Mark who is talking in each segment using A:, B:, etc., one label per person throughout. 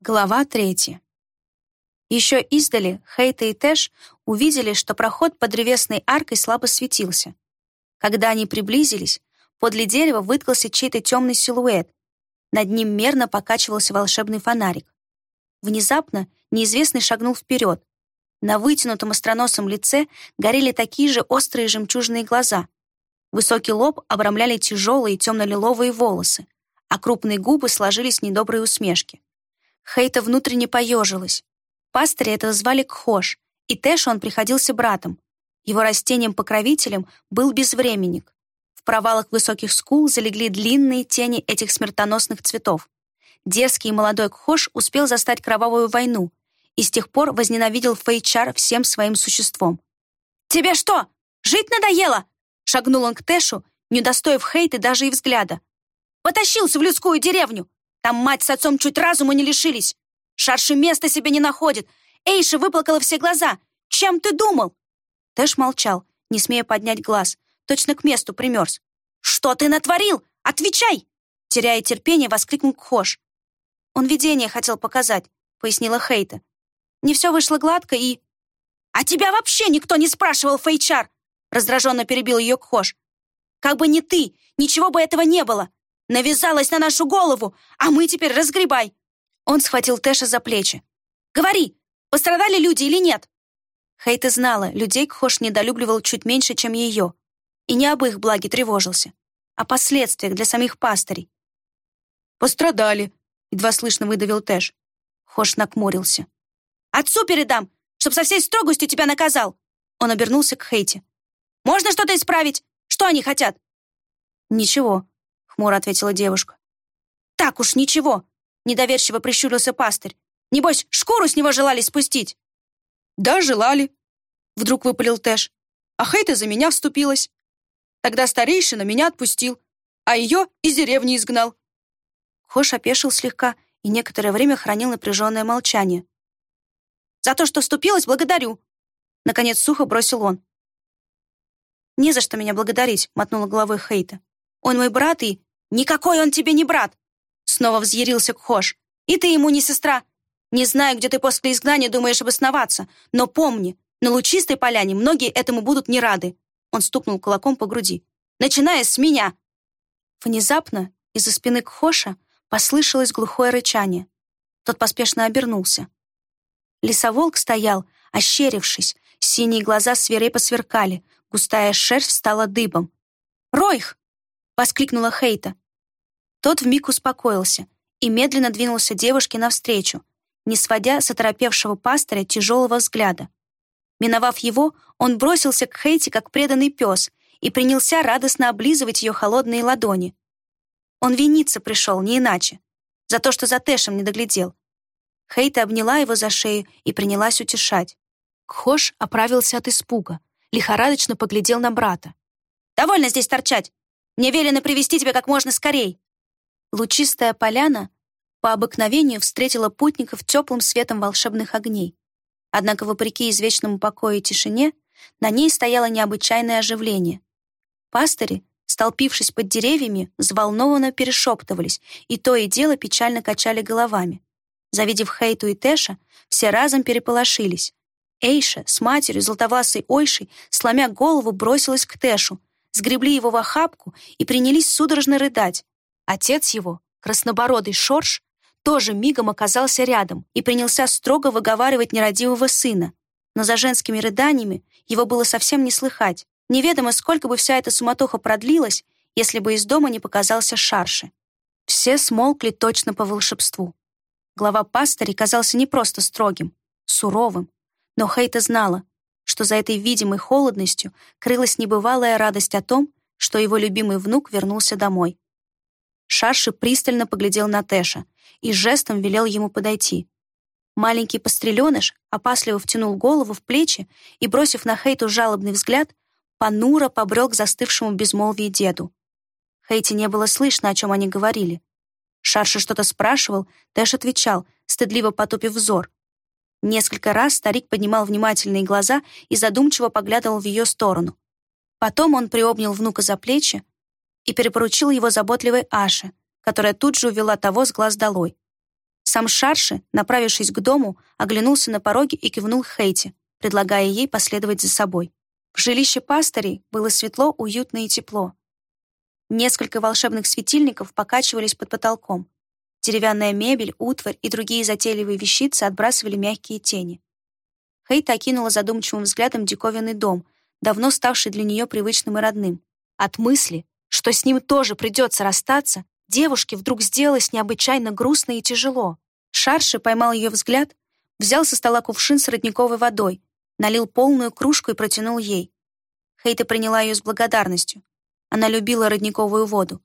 A: Глава третья. Еще издали Хейта и Тэш увидели, что проход под древесной аркой слабо светился. Когда они приблизились, подле дерева выткался чей-то темный силуэт. Над ним мерно покачивался волшебный фонарик. Внезапно неизвестный шагнул вперед. На вытянутом остроносом лице горели такие же острые жемчужные глаза. Высокий лоб обрамляли тяжелые темно-лиловые волосы, а крупные губы сложились недобрые усмешки. Хейта внутренне поежилась. Пастыря этого звали Кхош, и Тэшу он приходился братом. Его растением-покровителем был безвременник. В провалах высоких скул залегли длинные тени этих смертоносных цветов. Дерзкий и молодой Кхош успел застать кровавую войну и с тех пор возненавидел Фейчар всем своим существом. «Тебе что, жить надоело?» Шагнул он к Тэшу, не удостоив Хейты даже и взгляда. «Потащился в людскую деревню! Там мать с отцом чуть разума не лишились. Шарши места себе не находит. Эйша выплакала все глаза. Чем ты думал?» Тэш молчал, не смея поднять глаз. Точно к месту примерз. «Что ты натворил? Отвечай!» Теряя терпение, воскликнул Кхош. «Он видение хотел показать», — пояснила Хейта. «Не все вышло гладко и...» «А тебя вообще никто не спрашивал, Фейчар!» Раздраженно перебил ее Кхош. «Как бы не ты, ничего бы этого не было. Навязалась на нашу голову, а мы теперь разгребай!» Он схватил Тэша за плечи. «Говори, пострадали люди или нет?» Хейта знала, людей Кхош недолюбливал чуть меньше, чем ее. И не об их благе тревожился, а последствиях для самих пастырей.
B: «Пострадали», — едва слышно выдавил Тэш.
A: Хош накмурился. «Отцу передам, чтоб со всей строгостью тебя наказал!» Он обернулся к Хейте. «Можно что-то исправить? Что они хотят?» «Ничего хмуро ответила девушка. «Так уж ничего!» — недоверчиво прищурился пастырь. «Небось, шкуру с него желали спустить?»
B: «Да, желали», — вдруг выпалил Тэш. «А Хейта за меня вступилась. Тогда старейшина меня отпустил, а ее из деревни изгнал».
A: Хош опешил слегка и некоторое время хранил напряженное молчание. «За то, что вступилась, благодарю!» Наконец сухо бросил он. «Не за что меня благодарить», — мотнула головой Хейта. «Он мой брат и...» «Никакой он тебе не брат!» Снова взъярился Кхош. «И ты ему не сестра. Не знаю, где ты после изгнания думаешь обосноваться, но помни, на лучистой поляне многие этому будут не рады». Он стукнул кулаком по груди. «Начиная с меня!» Внезапно из-за спины Кхоша послышалось глухое рычание. Тот поспешно обернулся. Лесоволк стоял, ощерившись, синие глаза свирепо сверкали, густая шерсть стала дыбом. «Ройх!» Воскликнула Хейта. Тот вмиг успокоился и медленно двинулся девушке навстречу, не сводя с оторопевшего пастыря тяжелого взгляда. Миновав его, он бросился к Хейте, как преданный пес, и принялся радостно облизывать ее холодные ладони. Он виниться пришел, не иначе, за то, что за Тэшем не доглядел. Хейта обняла его за шею и принялась утешать. Кхош оправился от испуга, лихорадочно поглядел на брата. «Довольно здесь торчать! Мне велено привести тебя как можно скорей!» Лучистая поляна по обыкновению встретила путников теплым светом волшебных огней. Однако, вопреки извечному покою и тишине, на ней стояло необычайное оживление. Пастыри, столпившись под деревьями, взволнованно перешептывались и то и дело печально качали головами. Завидев Хейту и Тэша, все разом переполошились. Эйша с матерью, золотовласой Ойшей, сломя голову, бросилась к Тэшу, сгребли его в охапку и принялись судорожно рыдать. Отец его, краснобородый Шорш, тоже мигом оказался рядом и принялся строго выговаривать нерадивого сына. Но за женскими рыданиями его было совсем не слыхать. Неведомо, сколько бы вся эта суматоха продлилась, если бы из дома не показался Шарши. Все смолкли точно по волшебству. Глава пастыря казался не просто строгим, суровым, но Хейта знала, что за этой видимой холодностью крылась небывалая радость о том, что его любимый внук вернулся домой. Шарши пристально поглядел на Тэша и жестом велел ему подойти. Маленький постреленыш опасливо втянул голову в плечи и, бросив на Хейту жалобный взгляд, понуро побрел к застывшему безмолвии деду. Хейте не было слышно, о чем они говорили. Шарши что-то спрашивал, Тэш отвечал, стыдливо потупив взор. Несколько раз старик поднимал внимательные глаза и задумчиво поглядывал в ее сторону. Потом он приобнял внука за плечи и перепоручил его заботливой Аше, которая тут же увела того с глаз долой. Сам Шарши, направившись к дому, оглянулся на пороге и кивнул Хейти, предлагая ей последовать за собой. В жилище пастырей было светло, уютно и тепло. Несколько волшебных светильников покачивались под потолком. Деревянная мебель, утварь и другие затейливые вещицы отбрасывали мягкие тени. Хейта окинула задумчивым взглядом диковинный дом, давно ставший для нее привычным и родным. От мысли, что с ним тоже придется расстаться, девушке вдруг сделалось необычайно грустно и тяжело. Шарши поймал ее взгляд, взял со стола кувшин с родниковой водой, налил полную кружку и протянул ей. Хейта приняла ее с благодарностью. Она любила родниковую воду.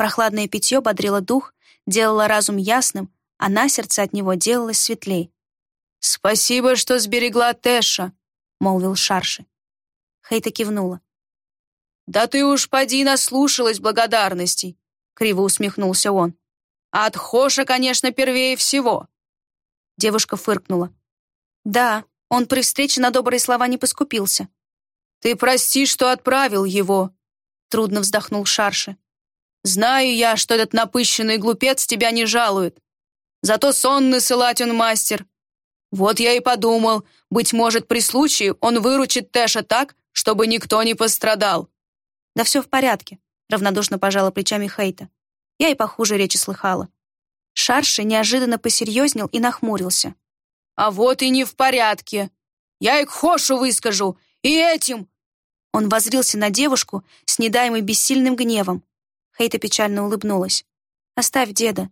A: Прохладное питье бодрило дух, делало разум ясным, а на сердце от него делалось светлей.
B: «Спасибо, что сберегла Тэша», — молвил Шарши.
A: Хейта кивнула.
B: «Да ты уж поди наслушалась благодарностей», — криво усмехнулся он. «От Хоша, конечно, первее всего».
A: Девушка фыркнула. «Да, он при встрече на добрые слова не поскупился».
B: «Ты прости, что отправил его», — трудно вздохнул Шарши. «Знаю я, что этот напыщенный глупец тебя не жалует. Зато сон насылать он мастер. Вот я и подумал, быть может, при случае он выручит Тэша так, чтобы никто не пострадал».
A: «Да все в порядке», — равнодушно пожала плечами Хейта. Я и похуже речи слыхала. Шарши неожиданно посерьезнел и нахмурился.
B: «А вот и не в порядке. Я и к Хошу выскажу, и этим!»
A: Он возрился на девушку с недаемой бессильным гневом. Хейта печально улыбнулась. «Оставь деда.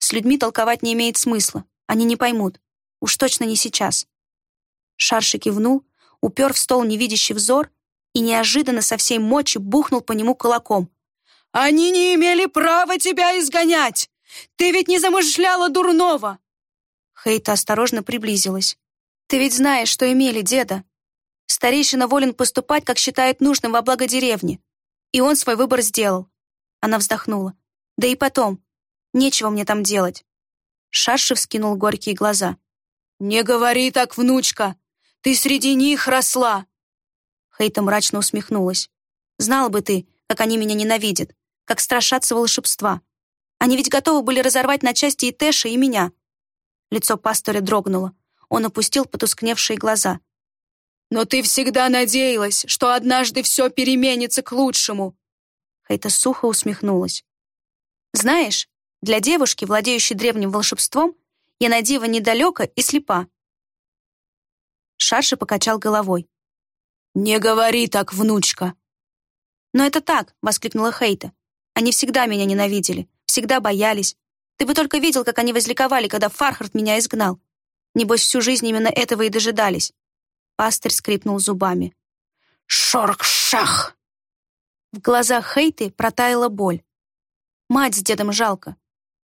A: С людьми толковать не имеет смысла. Они не поймут. Уж точно не сейчас». Шарши кивнул, упер в стол невидящий взор и неожиданно со всей мочи бухнул по нему кулаком.
B: «Они не имели права тебя изгонять! Ты ведь не замышляла дурного!»
A: Хейта осторожно приблизилась. «Ты ведь знаешь, что имели деда. Старейшина волен поступать, как считает нужным во благо деревни. И он свой выбор сделал». Она вздохнула. «Да и потом, нечего мне там делать». Шарши вскинул горькие глаза.
B: «Не говори так, внучка! Ты среди них росла!»
A: Хейта мрачно усмехнулась. «Знал бы ты, как они меня ненавидят, как страшатся волшебства. Они ведь готовы были разорвать на части и Тэша, и меня». Лицо пастора дрогнуло. Он опустил потускневшие глаза.
B: «Но ты всегда надеялась, что однажды все переменится к лучшему!»
A: Хейта сухо усмехнулась. «Знаешь, для девушки, владеющей древним волшебством, я на диво недалека и слепа. Шарша покачал головой.
B: «Не говори так, внучка!»
A: «Но это так!» — воскликнула Хейта. «Они всегда меня ненавидели, всегда боялись. Ты бы только видел, как они возликовали, когда Фархард меня изгнал. Небось, всю жизнь именно этого и дожидались». Пастырь скрипнул зубами.
B: «Шорк-шах!»
A: В глазах Хейты протаяла боль. «Мать с дедом жалко.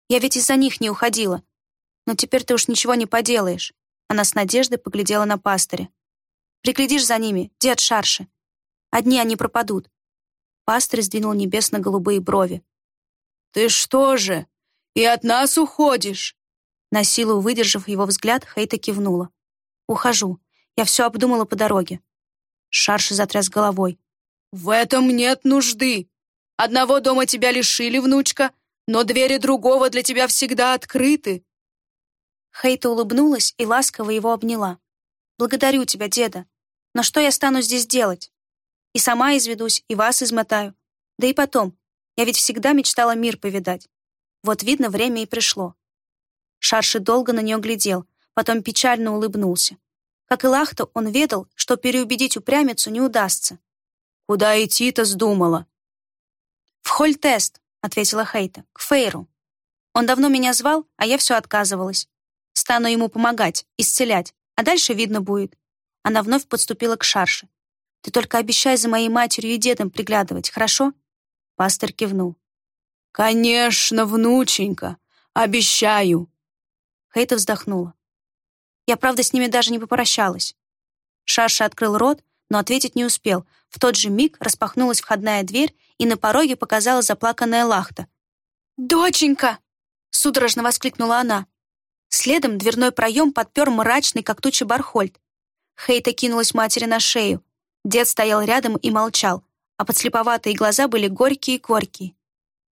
A: Я ведь из-за них не уходила. Но теперь ты уж ничего не поделаешь. Она с надеждой поглядела на пастыря. «Приглядишь за ними, дед Шарши. Одни они пропадут». Пастырь сдвинул небесно-голубые брови.
B: «Ты что же, и от нас уходишь?»
A: На силу выдержав его взгляд, Хейта кивнула. «Ухожу. Я все обдумала по дороге». Шарши затряс головой.
B: «В этом нет нужды. Одного дома тебя лишили, внучка, но двери другого для тебя всегда открыты.
A: Хейта улыбнулась и ласково его обняла. «Благодарю тебя, деда. Но что я стану здесь делать? И сама изведусь, и вас измотаю. Да и потом, я ведь всегда мечтала мир повидать. Вот, видно, время и пришло». Шарши долго на нее глядел, потом печально улыбнулся. Как и Лахта, он ведал, что переубедить упрямицу не удастся.
B: «Куда идти-то сдумала?»
A: «В Хольтест», — ответила Хейта, — «к Фейру. Он давно меня звал, а я все отказывалась. Стану ему помогать, исцелять, а дальше видно будет. Она вновь подступила к Шарше. Ты только обещай за моей матерью и дедом приглядывать, хорошо? Пастор кивнул.
B: Конечно, внученька, обещаю.
A: Хейта вздохнула. Я, правда, с ними даже не попрощалась. Шарша открыл рот, но ответить не успел. В тот же миг распахнулась входная дверь, и на пороге показалась заплаканная Лахта. «Доченька!» — судорожно воскликнула она. Следом дверной проем подпер мрачный, как туча Бархольд. Хейта кинулась матери на шею. Дед стоял рядом и молчал, а подслеповатые глаза были горькие-горькие.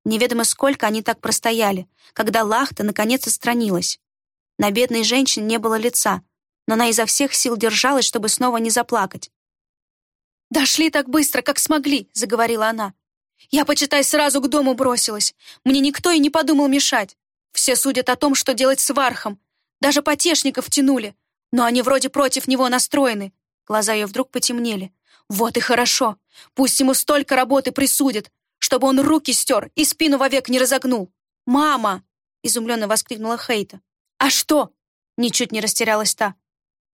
A: Неведомо сколько они так простояли, когда Лахта наконец отстранилась. На бедной женщине не было лица, но она изо всех сил держалась, чтобы снова не заплакать.
B: «Дошли так быстро, как смогли», — заговорила она. «Я, почитай, сразу к дому бросилась. Мне никто и не подумал мешать. Все судят о том, что делать с Вархом. Даже потешников тянули. Но они вроде против него настроены». Глаза ее вдруг потемнели. «Вот и хорошо. Пусть ему столько работы присудят, чтобы он руки стер и спину вовек не разогнул. Мама!» — изумленно воскликнула Хейта. «А что?» — ничуть не растерялась та.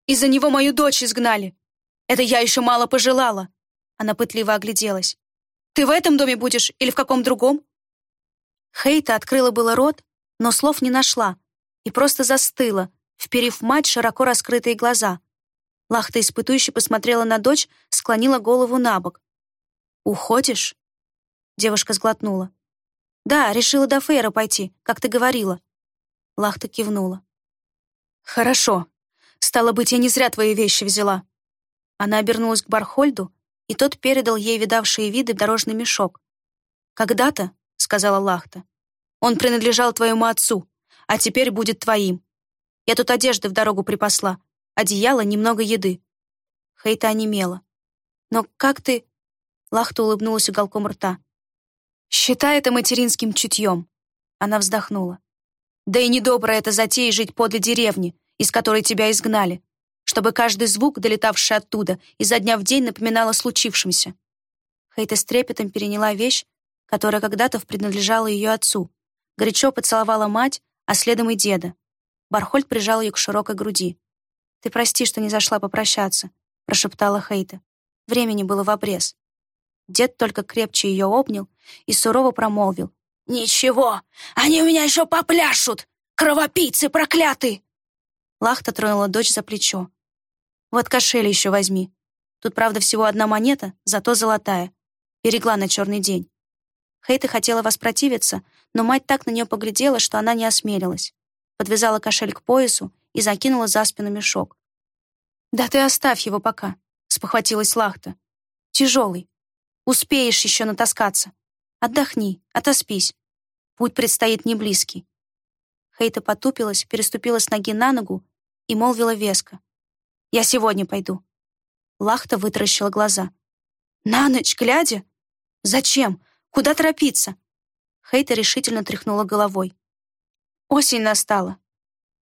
B: «Из-за него мою дочь изгнали. Это я еще мало пожелала». Она пытливо огляделась. «Ты в этом доме будешь или в каком другом?»
A: Хейта открыла было рот, но слов не нашла и просто застыла, вперив мать широко раскрытые глаза. Лахта испытующе посмотрела на дочь, склонила голову на бок. «Уходишь?» Девушка сглотнула. «Да, решила до Фейра пойти, как ты говорила». Лахта кивнула.
B: «Хорошо. Стало быть, я не зря твои вещи взяла».
A: Она обернулась к Бархольду, и тот передал ей видавшие виды дорожный мешок. «Когда-то», — сказала Лахта, — «он принадлежал твоему отцу, а теперь будет твоим. Я тут одежды в дорогу припасла, одеяло, немного еды». Хейта онемела. «Но как ты...» Лахта улыбнулась уголком рта.
B: «Считай это материнским чутьем». Она вздохнула. Да и недобрая эта затея жить подле деревни, из которой тебя изгнали, чтобы каждый звук, долетавший оттуда, изо дня в день напоминал о случившемся.
A: Хейта с трепетом переняла вещь, которая когда-то принадлежала ее отцу. Горячо поцеловала мать, а следом и деда. Бархольд прижал ее к широкой груди. «Ты прости, что не зашла попрощаться», — прошептала Хейта. Времени было в обрез. Дед только крепче ее обнял и сурово промолвил.
C: «Ничего, они у меня еще попляшут! Кровопийцы проклятые!»
A: Лахта тронула дочь за плечо. «Вот кошель еще возьми. Тут, правда, всего одна монета, зато золотая. Берегла на черный день». Хейта хотела воспротивиться, но мать так на нее поглядела, что она не осмелилась. Подвязала кошель к поясу и закинула за спину мешок. «Да ты оставь его пока», — спохватилась Лахта. «Тяжелый. Успеешь еще натаскаться. Отдохни, отоспись. Путь предстоит не близкий. Хейта потупилась, переступила с ноги на ногу и молвила веско. «Я сегодня пойду». Лахта вытаращила глаза. «На ночь глядя? Зачем? Куда торопиться?» Хейта решительно тряхнула головой. «Осень настала.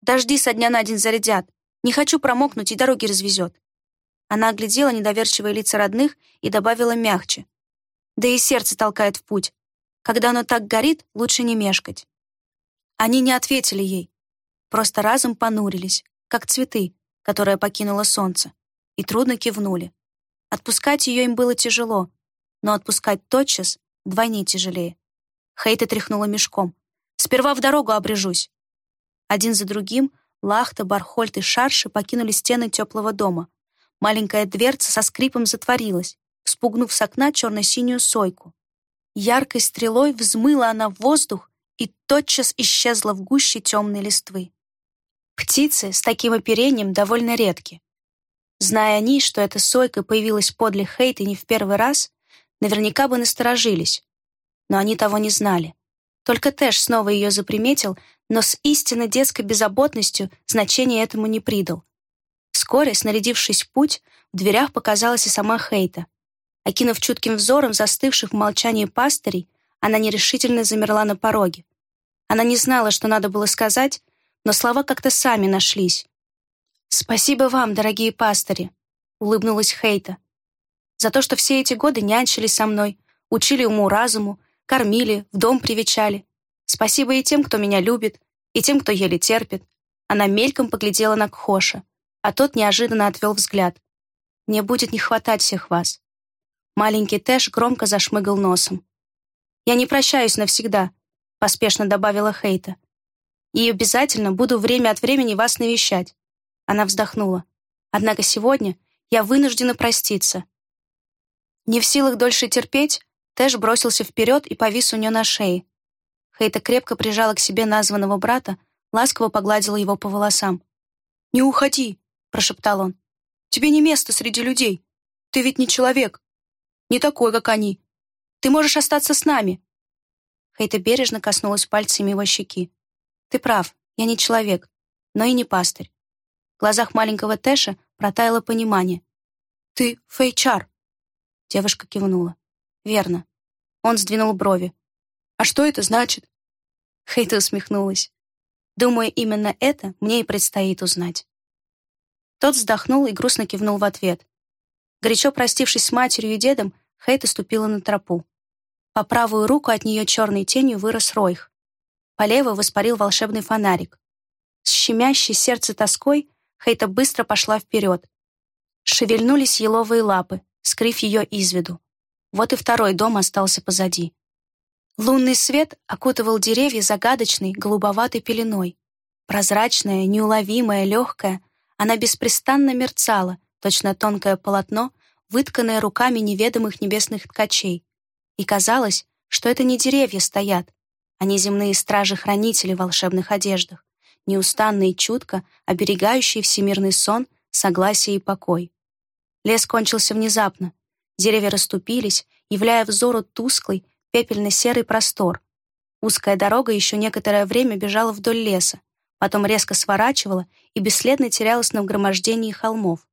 A: Дожди со дня на день зарядят. Не хочу промокнуть и дороги развезет». Она оглядела недоверчивые лица родных и добавила мягче. «Да и сердце толкает в путь. Когда оно так горит, лучше не мешкать. Они не ответили ей, просто разом понурились, как цветы, которые покинуло солнце, и трудно кивнули. Отпускать ее им было тяжело, но отпускать тотчас вдвойне тяжелее. Хейта тряхнула мешком. «Сперва в дорогу обрежусь». Один за другим Лахта, Бархольд и Шарши покинули стены теплого дома. Маленькая дверца со скрипом затворилась, спугнув с окна черно-синюю сойку. Яркой стрелой взмыла она в воздух и тотчас исчезла в гуще темной листвы. Птицы с таким оперением довольно редки. Зная они, что эта сойка появилась подле Хейта не в первый раз, наверняка бы насторожились. Но они того не знали. Только Тэш снова ее заприметил, но с истинно детской беззаботностью значения этому не придал. Вскоре, снарядившись в путь, в дверях показалась и сама Хейта. Окинув чутким взором застывших в молчании пастырей, она нерешительно замерла на пороге. Она не знала, что надо было сказать, но слова как-то сами нашлись. «Спасибо вам, дорогие пастыри», — улыбнулась Хейта, «за то, что все эти годы нянчили со мной, учили уму-разуму, кормили, в дом привечали. Спасибо и тем, кто меня любит, и тем, кто еле терпит». Она мельком поглядела на Кхоша, а тот неожиданно отвел взгляд. «Мне будет не хватать всех вас. Маленький Тэш громко зашмыгал носом. «Я не прощаюсь навсегда», — поспешно добавила Хейта. «И обязательно буду время от времени вас навещать». Она вздохнула. «Однако сегодня я вынуждена проститься». Не в силах дольше терпеть, Тэш бросился вперед и повис у нее на шее. Хейта крепко прижала к себе названного брата, ласково погладила его по волосам. «Не уходи», — прошептал он. «Тебе не место среди людей. Ты ведь не человек не такой, как они. Ты можешь остаться с нами». Хейта бережно коснулась пальцами его щеки. «Ты прав, я не человек. но и не пастырь. В глазах маленького Тэша протаяло понимание. «Ты Фейчар!» Девушка кивнула. «Верно». Он сдвинул брови. «А что это значит?» Хейта усмехнулась. «Думаю, именно это мне и предстоит узнать». Тот вздохнул и грустно кивнул в ответ. Горячо простившись с матерью и дедом, Хейта ступила на тропу. По правую руку от нее черной тенью вырос Ройх. По левую воспарил волшебный фонарик. С щемящей сердце тоской Хейта быстро пошла вперед. Шевельнулись еловые лапы, скрыв ее из виду. Вот и второй дом остался позади. Лунный свет окутывал деревья загадочной голубоватой пеленой. Прозрачная, неуловимая, легкая, она беспрестанно мерцала, точно тонкое полотно, вытканное руками неведомых небесных ткачей. И казалось, что это не деревья стоят, а неземные стражи-хранители в волшебных одеждах, неустанно и чутко оберегающие всемирный сон, согласие и покой. Лес кончился внезапно. Деревья расступились, являя взору тусклый, пепельно-серый простор. Узкая дорога еще некоторое время бежала вдоль леса, потом резко сворачивала и бесследно терялась на вгромождении холмов.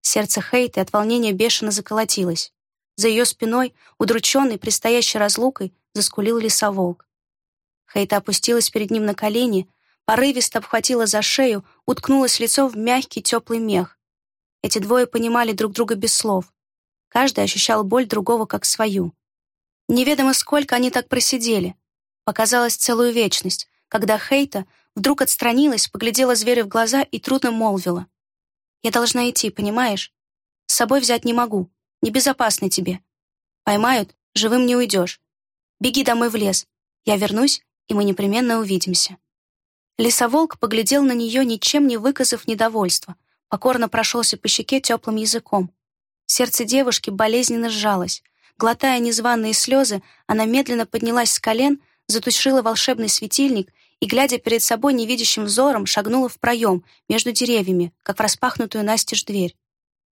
A: Сердце Хейты от волнения бешено заколотилось. За ее спиной, удрученный предстоящей разлукой, заскулил лесоволк. Хейта опустилась перед ним на колени, порывисто обхватила за шею, уткнулась лицом в мягкий теплый мех. Эти двое понимали друг друга без слов. Каждый ощущал боль другого как свою. Неведомо сколько они так просидели. Показалось целую вечность, когда Хейта вдруг отстранилась, поглядела зверю в глаза и трудно молвила. «Я должна идти, понимаешь? С собой взять не могу. Небезопасно тебе. Поймают, живым не уйдешь. Беги домой в лес. Я вернусь, и мы непременно увидимся». Лесоволк поглядел на нее, ничем не выказав недовольства, покорно прошелся по щеке теплым языком. Сердце девушки болезненно сжалось. Глотая незваные слезы, она медленно поднялась с колен, затушила волшебный светильник и, глядя перед собой невидящим взором, шагнула в проем между деревьями, как в распахнутую настежь дверь.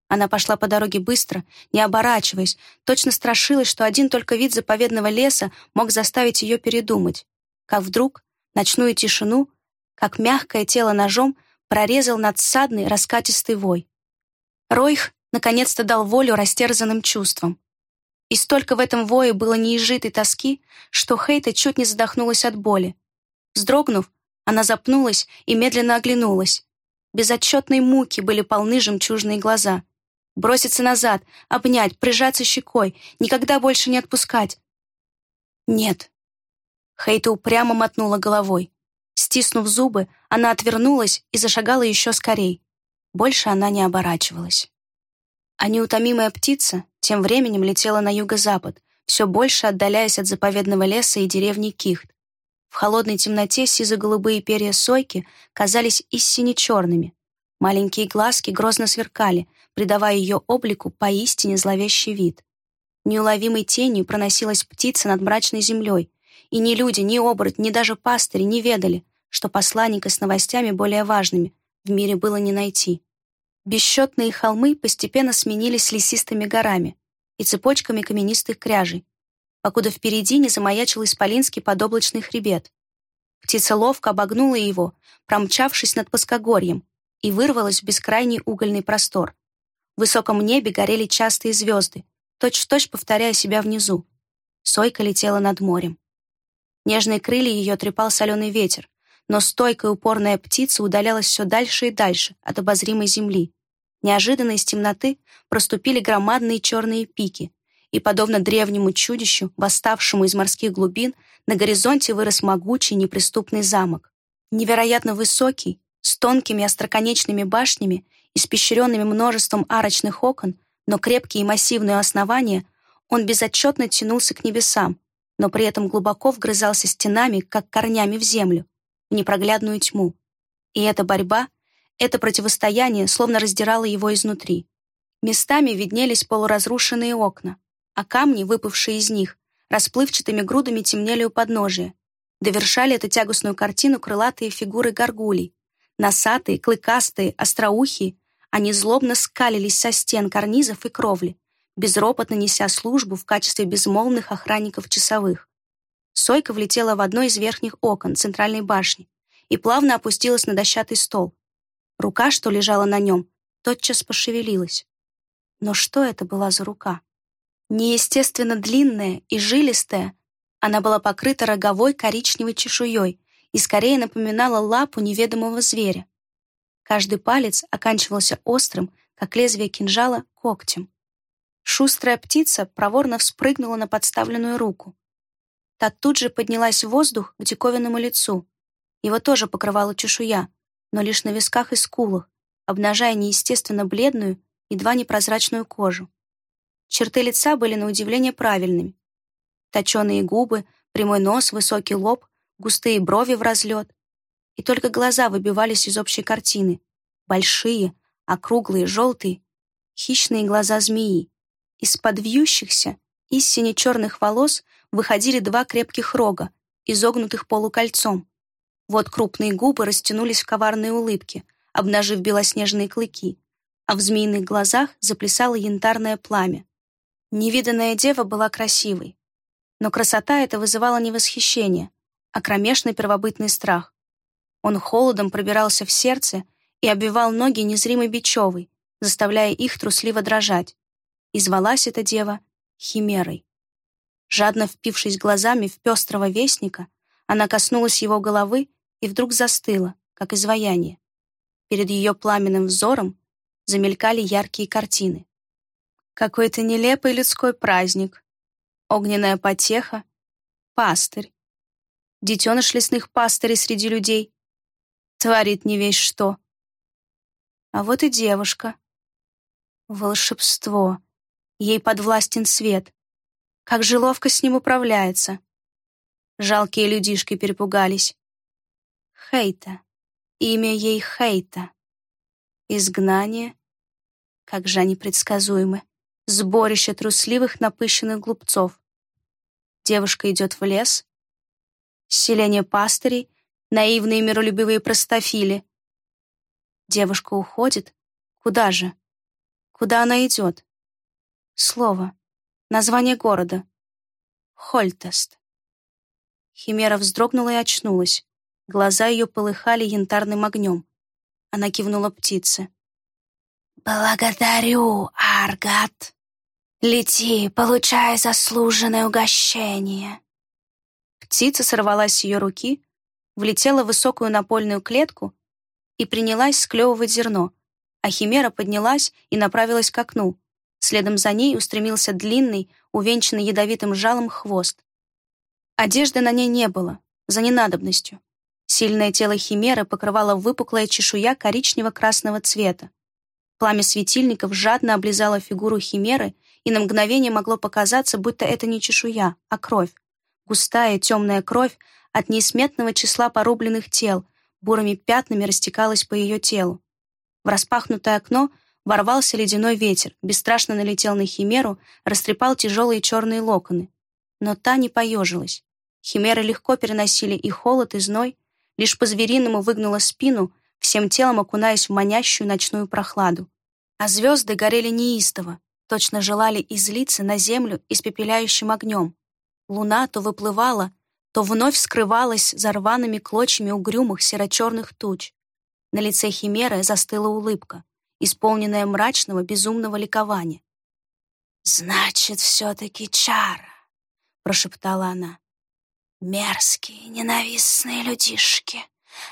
A: Она пошла по дороге быстро, не оборачиваясь, точно страшилась, что один только вид заповедного леса мог заставить ее передумать. Как вдруг ночную тишину, как мягкое тело ножом, прорезал надсадный раскатистый вой. Ройх наконец-то дал волю растерзанным чувствам. И столько в этом вое было неизжитой тоски, что Хейта чуть не задохнулась от боли. Вздрогнув, она запнулась и медленно оглянулась. Безотчетной муки были полны жемчужные глаза. Броситься назад, обнять, прижаться щекой, никогда больше не отпускать. Нет. Хейта упрямо мотнула головой. Стиснув зубы, она отвернулась и зашагала еще скорей. Больше она не оборачивалась. А неутомимая птица тем временем летела на юго-запад, все больше отдаляясь от заповедного леса и деревни Кихт. В холодной темноте сизо-голубые перья сойки казались истине черными. Маленькие глазки грозно сверкали, придавая ее облику поистине зловещий вид. Неуловимой тенью проносилась птица над мрачной землей, и ни люди, ни оборот, ни даже пастыри не ведали, что посланника с новостями более важными в мире было не найти. Бесчетные холмы постепенно сменились лесистыми горами и цепочками каменистых кряжей, покуда впереди не замаячил исполинский подоблачный хребет. Птица ловко обогнула его, промчавшись над плоскогорьем, и вырвалась в бескрайний угольный простор. В высоком небе горели частые звезды, точь-в-точь -точь повторяя себя внизу. Сойка летела над морем. Нежные крылья ее трепал соленый ветер, но стойкая упорная птица удалялась все дальше и дальше от обозримой земли. Неожиданно из темноты проступили громадные черные пики, и, подобно древнему чудищу, восставшему из морских глубин, на горизонте вырос могучий неприступный замок. Невероятно высокий, с тонкими остроконечными башнями, испещренными множеством арочных окон, но крепкие и массивные основания, он безотчетно тянулся к небесам, но при этом глубоко вгрызался стенами, как корнями в землю в непроглядную тьму. И эта борьба, это противостояние словно раздирало его изнутри. Местами виднелись полуразрушенные окна, а камни, выпавшие из них, расплывчатыми грудами темнели у подножия. Довершали эту тягостную картину крылатые фигуры горгулей. Носатые, клыкастые, остроухие, они злобно скалились со стен карнизов и кровли, безропотно неся службу в качестве безмолвных охранников часовых. Сойка влетела в одно из верхних окон центральной башни и плавно опустилась на дощатый стол. Рука, что лежала на нем, тотчас пошевелилась. Но что это была за рука? Неестественно длинная и жилистая, она была покрыта роговой коричневой чешуей и скорее напоминала лапу неведомого зверя. Каждый палец оканчивался острым, как лезвие кинжала, когтем. Шустрая птица проворно вспрыгнула на подставленную руку. Та тут же поднялась в воздух к диковинному лицу. Его тоже покрывала чешуя, но лишь на висках и скулах, обнажая неестественно бледную, едва непрозрачную кожу. Черты лица были на удивление правильными. Точеные губы, прямой нос, высокий лоб, густые брови в разлет. И только глаза выбивались из общей картины. Большие, округлые, желтые, хищные глаза змеи. Из-под вьющихся, из сине-черных волос выходили два крепких рога, изогнутых полукольцом. Вот крупные губы растянулись в коварные улыбки, обнажив белоснежные клыки, а в змеиных глазах заплясало янтарное пламя. Невиданная дева была красивой, но красота эта вызывала не восхищение, а кромешный первобытный страх. Он холодом пробирался в сердце и обвивал ноги незримой бечевой, заставляя их трусливо дрожать. И звалась эта дева Химерой. Жадно впившись глазами в пестрого вестника, она коснулась его головы и вдруг застыла, как изваяние. Перед ее пламенным взором замелькали яркие картины. Какой-то нелепый людской праздник, огненная потеха, пастырь, детеныш лесных пастырей среди людей, творит не весь что. А вот и девушка. Волшебство. Ей подвластен свет. Как же ловко с ним управляется. Жалкие людишки перепугались. Хейта. Имя ей Хейта. Изгнание. Как же они предсказуемы. Сборище трусливых напыщенных глупцов. Девушка идет в лес. Селение пастырей, наивные миролюбивые простофили. Девушка уходит. Куда же? Куда она идет? Слово. Название города. Хольтест. Химера вздрогнула и очнулась. Глаза ее полыхали янтарным огнем. Она кивнула птице.
C: «Благодарю, Аргат. Лети, получай заслуженное угощение».
A: Птица сорвалась с ее руки, влетела в высокую напольную клетку и принялась склевывать зерно, а Химера поднялась и направилась к окну. Следом за ней устремился длинный, увенчанный ядовитым жалом хвост. Одежды на ней не было, за ненадобностью. Сильное тело химеры покрывало выпуклая чешуя коричнево-красного цвета. Пламя светильников жадно облизало фигуру химеры, и на мгновение могло показаться, будто это не чешуя, а кровь. Густая темная кровь от неисметного числа порубленных тел бурыми пятнами растекалась по ее телу. В распахнутое окно ворвался ледяной ветер, бесстрашно налетел на химеру, растрепал тяжелые черные локоны. Но та не поежилась. Химеры легко переносили и холод, и зной, лишь по-звериному выгнула спину, всем телом окунаясь в манящую ночную прохладу. А звезды горели неистово, точно желали излиться на землю испепеляющим огнем. Луна то выплывала, то вновь скрывалась за рваными клочьями угрюмых серо-черных туч. На лице Химеры застыла улыбка, исполненная мрачного, безумного ликования.
C: «Значит, все-таки чара», — прошептала она. Мерзкие, ненавистные людишки.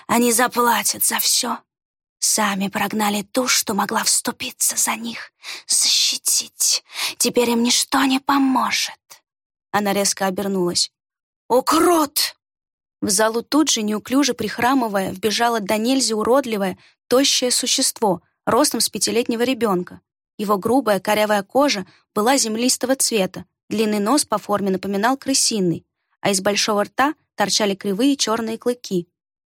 C: Они заплатят за все. Сами прогнали ту, что могла вступиться за них, защитить. Теперь им ничто не поможет.
A: Она резко обернулась. «Укрот!» В залу тут же, неуклюже прихрамывая, вбежало до нельзя уродливое, тощее существо, ростом с пятилетнего ребенка. Его грубая корявая кожа была землистого цвета, длинный нос по форме напоминал крысиный, а из большого рта торчали кривые черные клыки.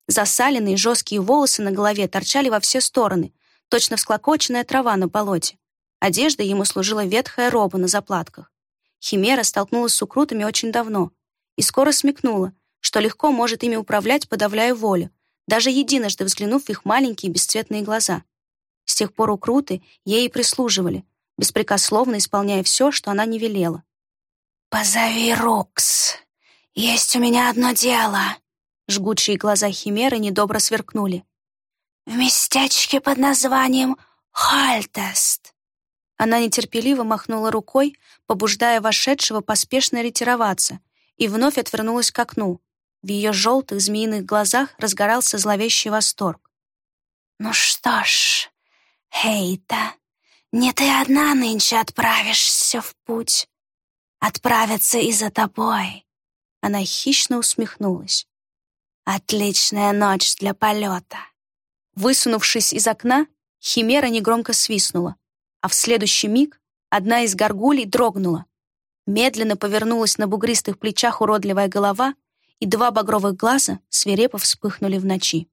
A: Засаленные жесткие волосы на голове торчали во все стороны, точно всклокоченная трава на болоте. Одежда ему служила ветхая роба на заплатках. Химера столкнулась с укрутами очень давно и скоро смекнула, что легко может ими управлять, подавляя волю, даже единожды взглянув в их маленькие бесцветные глаза. С тех пор укруты ей и прислуживали, беспрекословно исполняя все, что она не велела.
C: «Позови Рокс», «Есть у меня одно дело»,
A: Жгучие глаза Химеры недобро сверкнули.
C: «В местечке под названием Хальтест».
A: Она нетерпеливо махнула рукой, побуждая вошедшего поспешно ретироваться, и вновь отвернулась к окну. В ее желтых змеиных глазах разгорался зловещий восторг.
C: «Ну что ж, Хейта, не ты одна нынче отправишься в путь. Отправятся и за тобой».
A: Она хищно усмехнулась.
C: «Отличная ночь для полета».
A: Высунувшись из окна, Химера негромко свистнула, а в следующий миг одна из горгулей дрогнула. Медленно повернулась на бугристых плечах уродливая голова, и два багровых глаза свирепо вспыхнули в ночи.